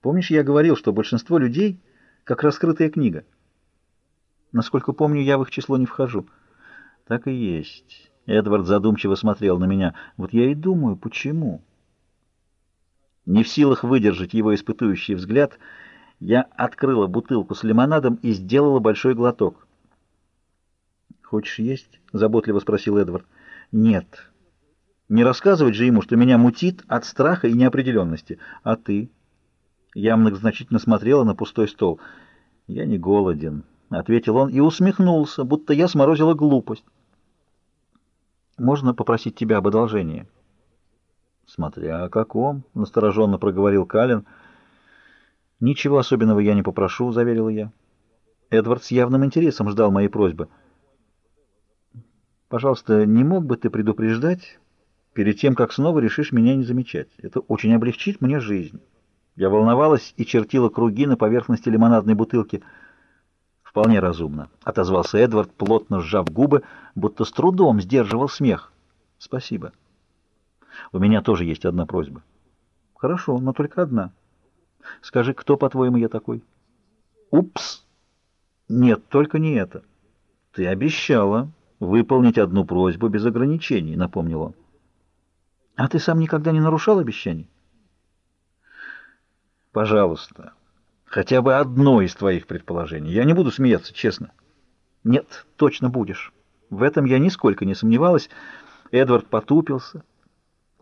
Помнишь, я говорил, что большинство людей как раскрытая книга? Насколько помню, я в их число не вхожу. Так и есть. Эдвард задумчиво смотрел на меня. Вот я и думаю, почему? Не в силах выдержать его испытующий взгляд, я открыла бутылку с лимонадом и сделала большой глоток. «Хочешь есть?» — заботливо спросил Эдвард. «Нет. Не рассказывать же ему, что меня мутит от страха и неопределенности. А ты?» Я многозначительно смотрела на пустой стол. «Я не голоден», — ответил он и усмехнулся, будто я сморозила глупость. «Можно попросить тебя об одолжении?» «Смотря о каком», — настороженно проговорил Калин. «Ничего особенного я не попрошу», — заверила я. Эдвард с явным интересом ждал моей просьбы. «Пожалуйста, не мог бы ты предупреждать перед тем, как снова решишь меня не замечать? Это очень облегчит мне жизнь». Я волновалась и чертила круги на поверхности лимонадной бутылки. «Вполне разумно», — отозвался Эдвард, плотно сжав губы, будто с трудом сдерживал смех. «Спасибо. У меня тоже есть одна просьба». «Хорошо, но только одна. Скажи, кто, по-твоему, я такой?» «Упс! Нет, только не это. Ты обещала выполнить одну просьбу без ограничений», — напомнил он. «А ты сам никогда не нарушал обещаний?» Пожалуйста, хотя бы одно из твоих предположений. Я не буду смеяться, честно. Нет, точно будешь. В этом я нисколько не сомневалась. Эдвард потупился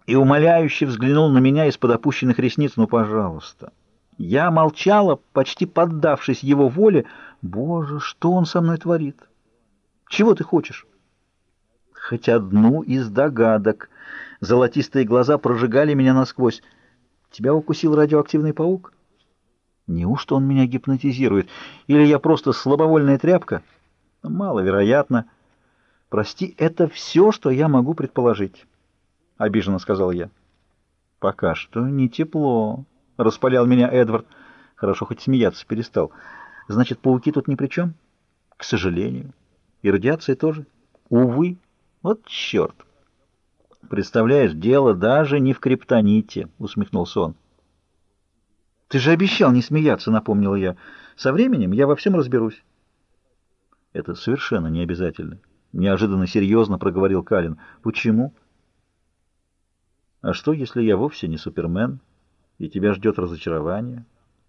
и умоляюще взглянул на меня из-под опущенных ресниц. Ну, пожалуйста. Я молчала, почти поддавшись его воле. Боже, что он со мной творит? Чего ты хочешь? Хоть одну из догадок. Золотистые глаза прожигали меня насквозь. Тебя укусил радиоактивный паук? Неужто он меня гипнотизирует? Или я просто слабовольная тряпка? Маловероятно. Прости, это все, что я могу предположить, — обиженно сказал я. Пока что не тепло, — распалял меня Эдвард. Хорошо, хоть смеяться перестал. Значит, пауки тут ни при чем? К сожалению. И радиация тоже? Увы. Вот черт. «Представляешь, дело даже не в криптоните», — усмехнулся он. «Ты же обещал не смеяться», — напомнила я. «Со временем я во всем разберусь». «Это совершенно не обязательно», — неожиданно серьезно проговорил Калин. «Почему?» «А что, если я вовсе не Супермен, и тебя ждет разочарование?»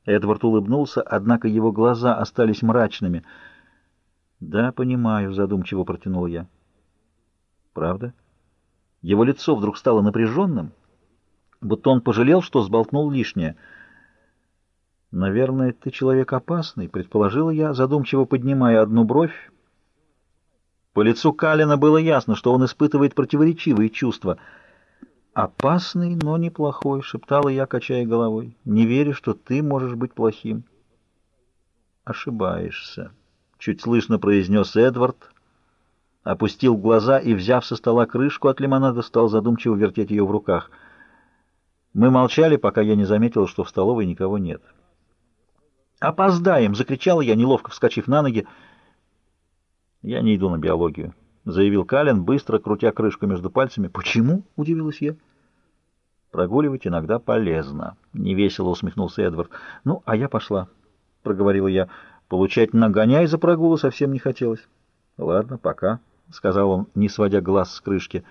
Эдвард улыбнулся, однако его глаза остались мрачными. «Да, понимаю», — задумчиво протянул я. «Правда?» Его лицо вдруг стало напряженным, будто он пожалел, что сболтнул лишнее. «Наверное, ты человек опасный», — предположила я, задумчиво поднимая одну бровь. По лицу Калина было ясно, что он испытывает противоречивые чувства. «Опасный, но неплохой», — шептала я, качая головой. «Не верю, что ты можешь быть плохим». «Ошибаешься», — чуть слышно произнес Эдвард, — опустил глаза и, взяв со стола крышку от лимонада, стал задумчиво вертеть ее в руках. Мы молчали, пока я не заметил, что в столовой никого нет. «Опоздаем!» — закричала я, неловко вскочив на ноги. «Я не иду на биологию», — заявил Калин, быстро крутя крышку между пальцами. «Почему?» — удивилась я. «Прогуливать иногда полезно», — невесело усмехнулся Эдвард. «Ну, а я пошла», — проговорила я. «Получать нагоняй за прогулы совсем не хотелось». «Ладно, пока». — сказал он, не сводя глаз с крышки.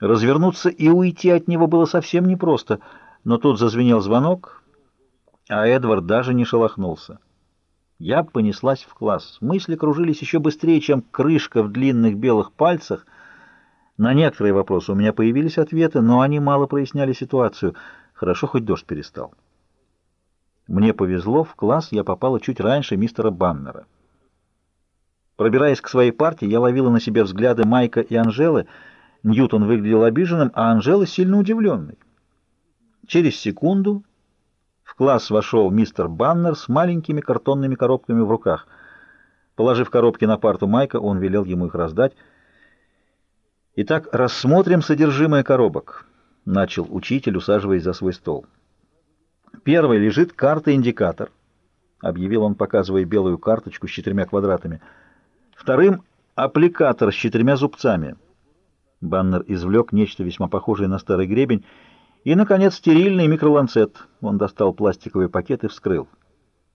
Развернуться и уйти от него было совсем непросто, но тут зазвенел звонок, а Эдвард даже не шелохнулся. Я понеслась в класс. Мысли кружились еще быстрее, чем крышка в длинных белых пальцах. На некоторые вопросы у меня появились ответы, но они мало проясняли ситуацию. Хорошо, хоть дождь перестал. Мне повезло, в класс я попала чуть раньше мистера Баннера. Пробираясь к своей партии, я ловила на себе взгляды Майка и Анжелы. Ньютон выглядел обиженным, а Анжела сильно удивленной. Через секунду в класс вошел мистер Баннер с маленькими картонными коробками в руках. Положив коробки на парту Майка, он велел ему их раздать. «Итак, рассмотрим содержимое коробок», — начал учитель, усаживаясь за свой стол. «Первой лежит карта-индикатор», — объявил он, показывая белую карточку с четырьмя квадратами — Вторым — аппликатор с четырьмя зубцами. Баннер извлек нечто весьма похожее на старый гребень И, наконец, стерильный микроланцет. Он достал пластиковый пакет и вскрыл.